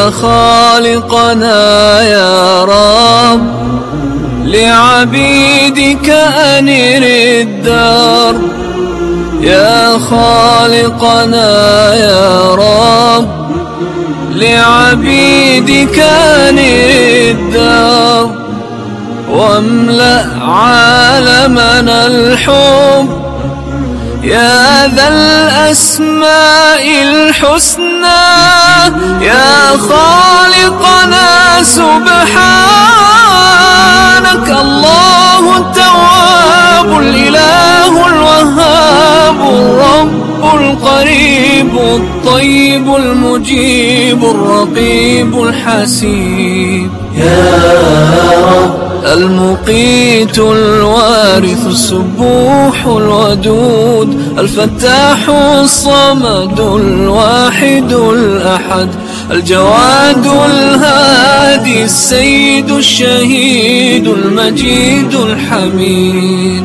يا خالقنا يا رب لعبيدك أنر الدار. يا خالقنا يا رب لعبيدك أنر الدار. واملأ عالمنا الحب يا ذا الأسماء الحسنى. سبحانك الله التواب الإله الوهاب الرب القريب الطيب المجيب الرقيب الحسيب. يا رب المقيت الوارث السبوح الودود الفتاح الصمد الواحد الأحد الجواد الهادي. السيد الشهيد المجيد الحميد.